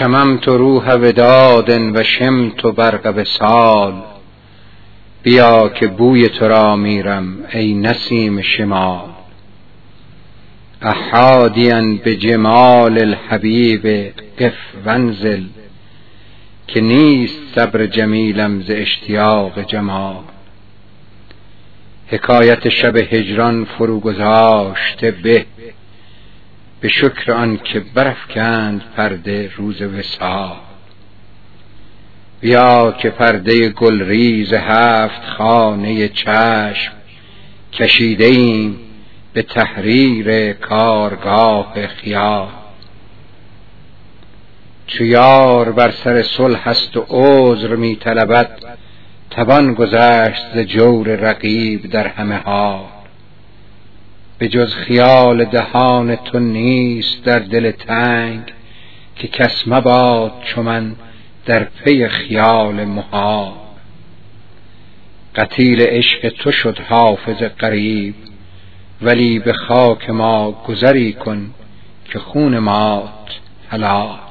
شممت روح وداد و شمت برق سال بیا که بوی تو را میرم ای نسیم شمال. احادیا به جمال الحبیب قف ونزل که نیست صبر جمیلم ز اشتیاق جمال. حکایت شب هجران فرو گذاشته به به شکر آن که برافکند پرده روز وصال. بیا که پرده گلریز هفت خانه چشم کشیده ایم به تحریر کارگاه خیال. چو یار بر سر صلح است و عذر می طلبد توان گذشت ز جور رقیب در همه حال. به جز خیال دهان تو نیست در دل تنگ که کس مباد چو من در پی خیال محال. قتیل عشق تو شد حافظ غریب ولی به خاک ما گذری کن که خون مات حلال.